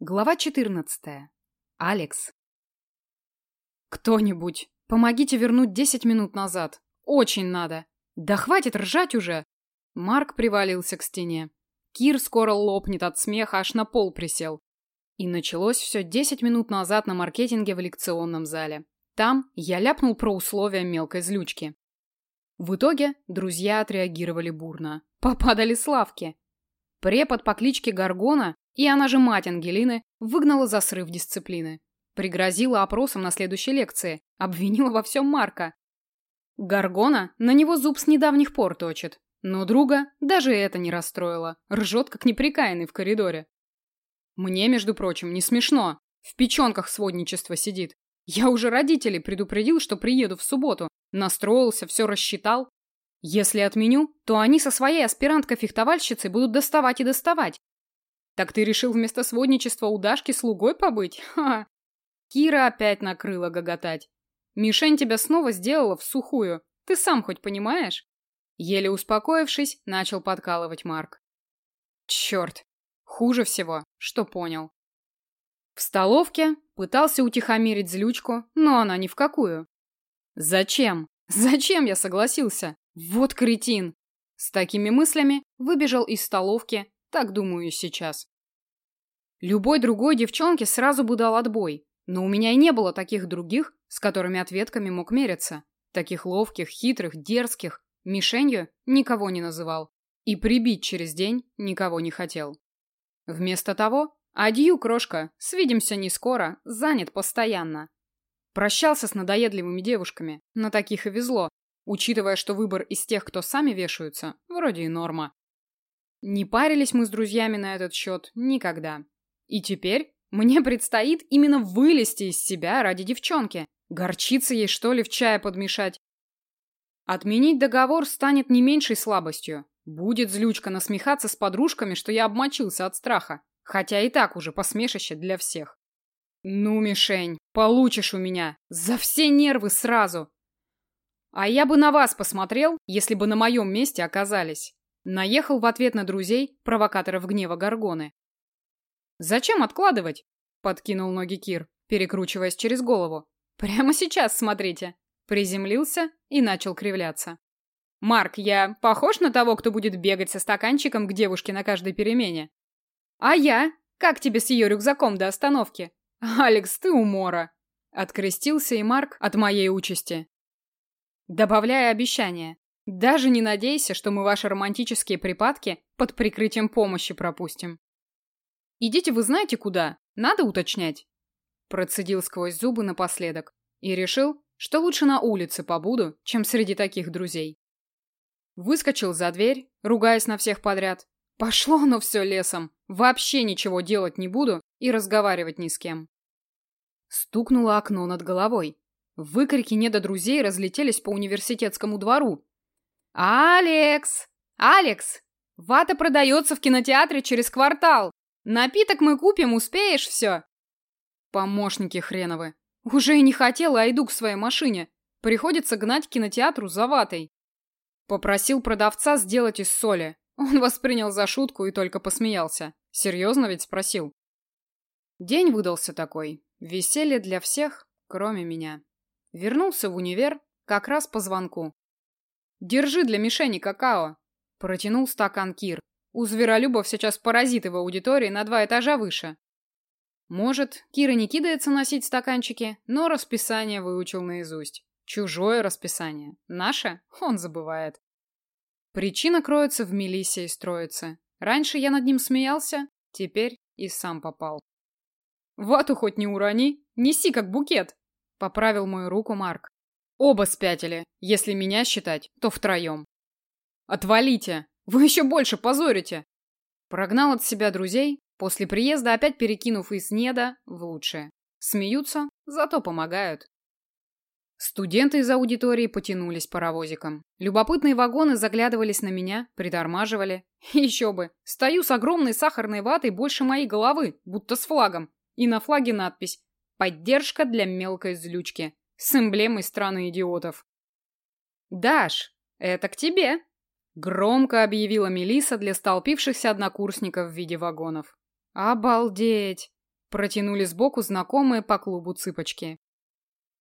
Глава 14. Алекс. Кто-нибудь, помогите вернуть 10 минут назад. Очень надо. Да хватит ржать уже. Марк привалился к стене. Кир скоро лопнет от смеха, аж на пол присел. И началось все 10 минут назад на маркетинге в лекционном зале. Там я ляпнул про условия мелкой злючки. В итоге друзья отреагировали бурно. Попадали славки. Препод по кличке Гаргона и она же мать Ангелины выгнала за срыв дисциплины. Пригрозила опросом на следующей лекции, обвинила во всем Марка. Гаргона на него зуб с недавних пор точит. Но друга даже это не расстроило. Ржет, как неприкаянный в коридоре. Мне, между прочим, не смешно. В печенках сводничество сидит. Я уже родителей предупредил, что приеду в субботу. Настроился, все рассчитал. Если отменю, то они со своей аспиранткой-фехтовальщицей будут доставать и доставать. Так ты решил вместо сводничества у Дашки слугой побыть? Ха! Кира опять накрыла гоготать. Мишень тебя снова сделала в сухую. Ты сам хоть понимаешь? Еле успокоившись, начал подкалывать Марк. Черт! Хуже всего, что понял. В столовке пытался утихомирить злючку, но она ни в какую. Зачем? Зачем я согласился? Вот кретин! С такими мыслями выбежал из столовки так думаю сейчас. Любой другой девчонке сразу бы дал отбой, но у меня и не было таких других, с которыми ответками мог мериться. Таких ловких, хитрых, дерзких. Мишенью никого не называл. И прибить через день никого не хотел. Вместо того, адью, крошка, свидимся не скоро, занят постоянно. Прощался с надоедливыми девушками, на таких и везло, учитывая, что выбор из тех, кто сами вешаются, вроде и норма. Не парились мы с друзьями на этот счет никогда. И теперь мне предстоит именно вылезти из себя ради девчонки. Горчица ей, что ли, в чае подмешать? Отменить договор станет не меньшей слабостью. Будет злючка насмехаться с подружками, что я обмочился от страха. Хотя и так уже посмешище для всех. Ну, мишень, получишь у меня. За все нервы сразу. А я бы на вас посмотрел, если бы на моем месте оказались. Наехал в ответ на друзей, провокаторов гнева Гаргоны. «Зачем откладывать?» — подкинул ноги Кир, перекручиваясь через голову. «Прямо сейчас смотрите!» Приземлился и начал кривляться. «Марк, я похож на того, кто будет бегать со стаканчиком к девушке на каждой перемене?» «А я? Как тебе с ее рюкзаком до остановки?» «Алекс, ты умора!» Открестился и Марк от моей участи. Добавляя обещание. Даже не надейся, что мы ваши романтические припадки под прикрытием помощи пропустим. Идите вы знаете куда, надо уточнять. Процедил сквозь зубы напоследок и решил, что лучше на улице побуду, чем среди таких друзей. Выскочил за дверь, ругаясь на всех подряд. Пошло оно все лесом, вообще ничего делать не буду и разговаривать ни с кем. Стукнуло окно над головой. Выкрики недодрузей разлетелись по университетскому двору, «Алекс! Алекс! Вата продается в кинотеатре через квартал! Напиток мы купим, успеешь все?» Помощники хреновы. Уже и не хотела, а иду к своей машине. Приходится гнать к кинотеатру за ватой. Попросил продавца сделать из соли. Он воспринял за шутку и только посмеялся. Серьезно ведь спросил. День выдался такой. Веселье для всех, кроме меня. Вернулся в универ как раз по звонку. Держи для мишени какао. Протянул стакан Кир. У зверолюбов сейчас паразиты в аудитории на два этажа выше. Может, Кира не кидается носить стаканчики, но расписание выучил наизусть. Чужое расписание. Наше он забывает. Причина кроется в Мелиссе и Строице. Раньше я над ним смеялся, теперь и сам попал. «Вату хоть не урони, неси как букет!» — поправил мою руку Марк. Оба спятили. Если меня считать, то втроем. Отвалите! Вы еще больше позорите! Прогнал от себя друзей, после приезда опять перекинув из неда в лучшее. Смеются, зато помогают. Студенты из аудитории потянулись паровозиком. Любопытные вагоны заглядывались на меня, притормаживали. Еще бы, стою с огромной сахарной ватой больше моей головы, будто с флагом. И на флаге надпись «Поддержка для мелкой злючки» с эмблемой страны идиотов. «Даш, это к тебе!» Громко объявила Мелиса для столпившихся однокурсников в виде вагонов. «Обалдеть!» Протянули сбоку знакомые по клубу цыпочки.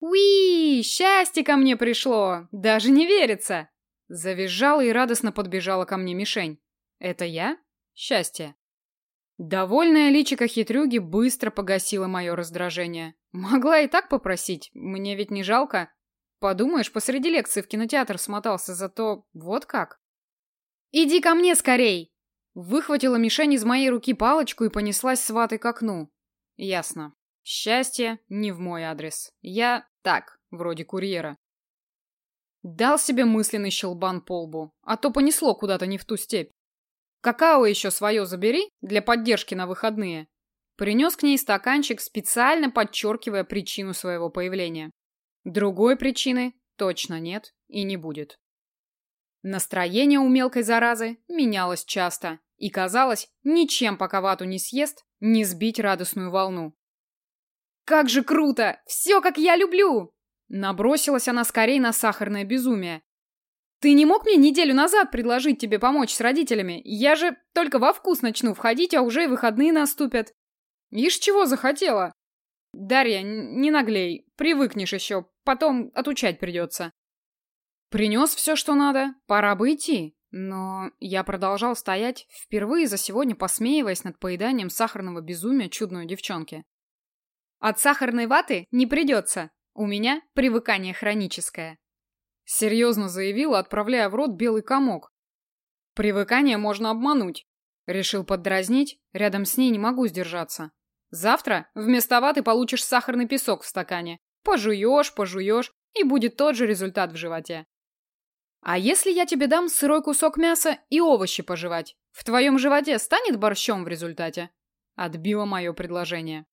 «Уи! Счастье ко мне пришло! Даже не верится!» Завизжала и радостно подбежала ко мне мишень. «Это я? Счастье!» Довольная личико хитрюги быстро погасила мое раздражение. Могла и так попросить, мне ведь не жалко. Подумаешь, посреди лекции в кинотеатр смотался, зато вот как. «Иди ко мне скорей!» Выхватила мишень из моей руки палочку и понеслась с ватой к окну. Ясно. Счастье не в мой адрес. Я так, вроде курьера. Дал себе мысленный щелбан по лбу, а то понесло куда-то не в ту степь. Какао еще свое забери для поддержки на выходные. Принес к ней стаканчик, специально подчеркивая причину своего появления. Другой причины точно нет и не будет. Настроение у мелкой заразы менялось часто, и казалось, ничем пока вату не съест, не сбить радостную волну. «Как же круто! Все, как я люблю!» Набросилась она скорее на сахарное безумие. «Ты не мог мне неделю назад предложить тебе помочь с родителями? Я же только во вкус начну входить, а уже и выходные наступят. Ишь, чего захотела?» «Дарья, не наглей, привыкнешь еще, потом отучать придется». Принес все, что надо, пора бы идти. Но я продолжал стоять, впервые за сегодня посмеиваясь над поеданием сахарного безумия чудной девчонки. От сахарной ваты не придется. У меня привыкание хроническое. Серьезно заявила, отправляя в рот белый комок. Привыкание можно обмануть. Решил поддразнить, рядом с ней не могу сдержаться. Завтра вместо ваты получишь сахарный песок в стакане. Пожуешь, пожуешь, и будет тот же результат в животе. А если я тебе дам сырой кусок мяса и овощи пожевать? В твоем животе станет борщом в результате? Отбило мое предложение.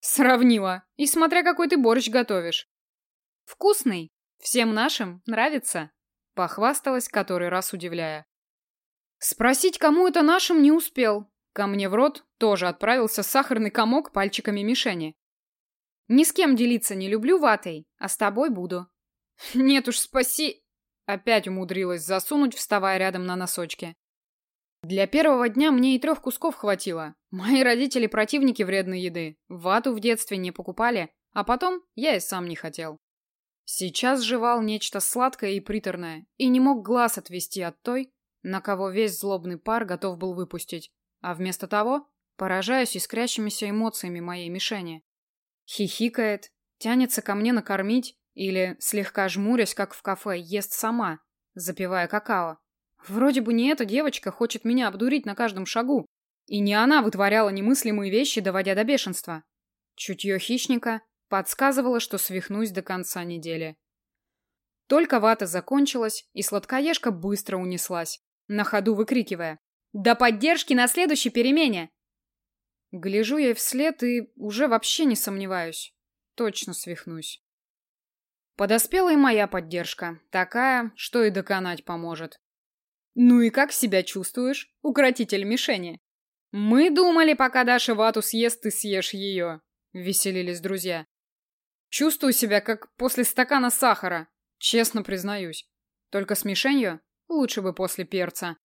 Сравнила. И смотря какой ты борщ готовишь. Вкусный. Всем нашим нравится. Похвасталась, который раз удивляя. Спросить, кому это нашим, не успел. Ко мне в рот тоже отправился сахарный комок пальчиками мишени. Ни с кем делиться не люблю ватой, а с тобой буду. Нет уж, спаси... Опять умудрилась засунуть, вставая рядом на носочки. Для первого дня мне и трех кусков хватило. Мои родители противники вредной еды. Вату в детстве не покупали, а потом я и сам не хотел. Сейчас жевал нечто сладкое и приторное, и не мог глаз отвести от той, на кого весь злобный пар готов был выпустить, а вместо того поражаюсь искрящимися эмоциями моей мишени. Хихикает, тянется ко мне накормить или, слегка жмурясь, как в кафе, ест сама, запивая какао. Вроде бы не эта девочка хочет меня обдурить на каждом шагу. И не она вытворяла немыслимые вещи, доводя до бешенства. Чутье хищника подсказывало, что свихнусь до конца недели. Только вата закончилась, и сладкоежка быстро унеслась, на ходу выкрикивая «До поддержки на следующей перемене!» Гляжу ей вслед и уже вообще не сомневаюсь. Точно свихнусь. Подоспела и моя поддержка, такая, что и доконать поможет. «Ну и как себя чувствуешь, укротитель мишени?» «Мы думали, пока Даша вату съест, ты съешь ее», — веселились друзья. «Чувствую себя, как после стакана сахара, честно признаюсь. Только с мишенью лучше бы после перца.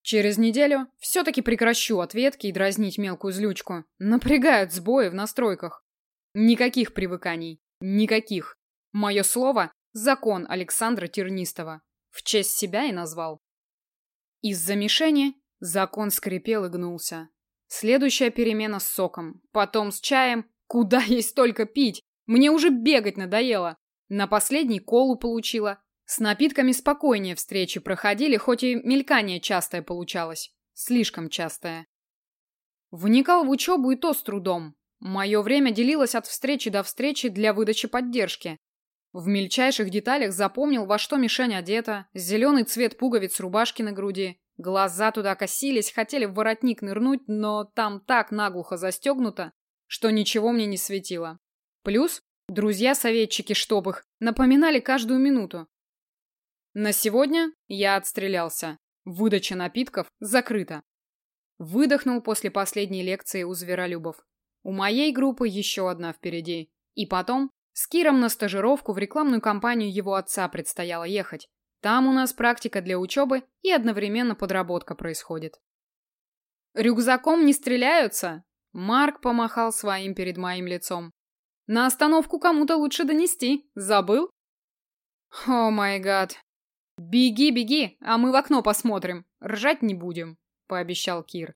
Через неделю все-таки прекращу ответки и дразнить мелкую злючку. Напрягают сбои в настройках. Никаких привыканий. Никаких. Мое слово — закон Александра Тернистова. В честь себя и назвал. Из-за мишени закон скрипел и гнулся. Следующая перемена с соком, потом с чаем. Куда ей столько пить? Мне уже бегать надоело. На последний колу получила. С напитками спокойнее встречи проходили, хоть и мелькание частое получалось. Слишком частое. Вникал в учебу и то с трудом. Мое время делилось от встречи до встречи для выдачи поддержки. В мельчайших деталях запомнил, во что мишень одета, зеленый цвет пуговиц рубашки на груди. Глаза туда косились, хотели в воротник нырнуть, но там так наглухо застегнуто, что ничего мне не светило. Плюс друзья-советчики штопых напоминали каждую минуту. На сегодня я отстрелялся. Выдача напитков закрыта. Выдохнул после последней лекции у Зверолюбов. У моей группы еще одна впереди. И потом с Киром на стажировку в рекламную кампанию его отца предстояло ехать. Там у нас практика для учебы и одновременно подработка происходит. «Рюкзаком не стреляются?» Марк помахал своим перед моим лицом. На остановку кому-то лучше донести. Забыл? О май гад. Беги, беги, а мы в окно посмотрим. Ржать не будем, пообещал Кир.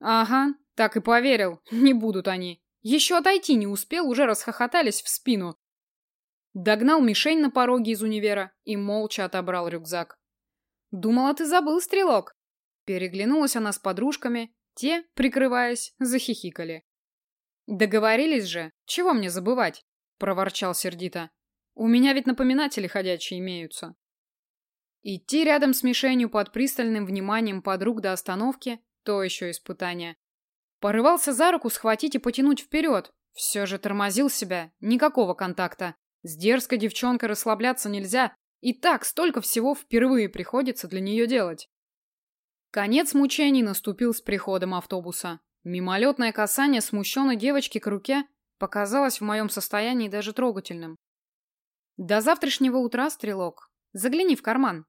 Ага, так и поверил. Не будут они. Еще отойти не успел, уже расхохотались в спину. Догнал мишень на пороге из универа и молча отобрал рюкзак. «Думала, ты забыл, стрелок?» Переглянулась она с подружками, те, прикрываясь, захихикали. «Договорились же, чего мне забывать?» — проворчал сердито. «У меня ведь напоминатели ходячие имеются». Идти рядом с мишенью под пристальным вниманием подруг до остановки — то еще испытание. Порывался за руку схватить и потянуть вперед. Все же тормозил себя, никакого контакта. С дерзкой девчонкой расслабляться нельзя, и так столько всего впервые приходится для нее делать. Конец мучений наступил с приходом автобуса. Мимолетное касание смущенной девочки к руке показалось в моем состоянии даже трогательным. До завтрашнего утра, стрелок. Загляни в карман.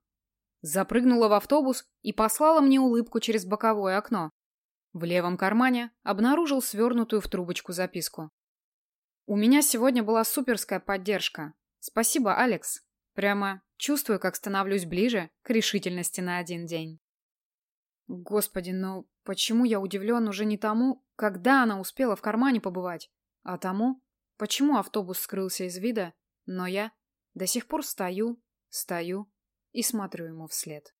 Запрыгнула в автобус и послала мне улыбку через боковое окно. В левом кармане обнаружил свернутую в трубочку записку. У меня сегодня была суперская поддержка. Спасибо, Алекс. Прямо чувствую, как становлюсь ближе к решительности на один день. Господи, ну почему я удивлен уже не тому, когда она успела в кармане побывать, а тому, почему автобус скрылся из вида, но я до сих пор стою, стою и смотрю ему вслед.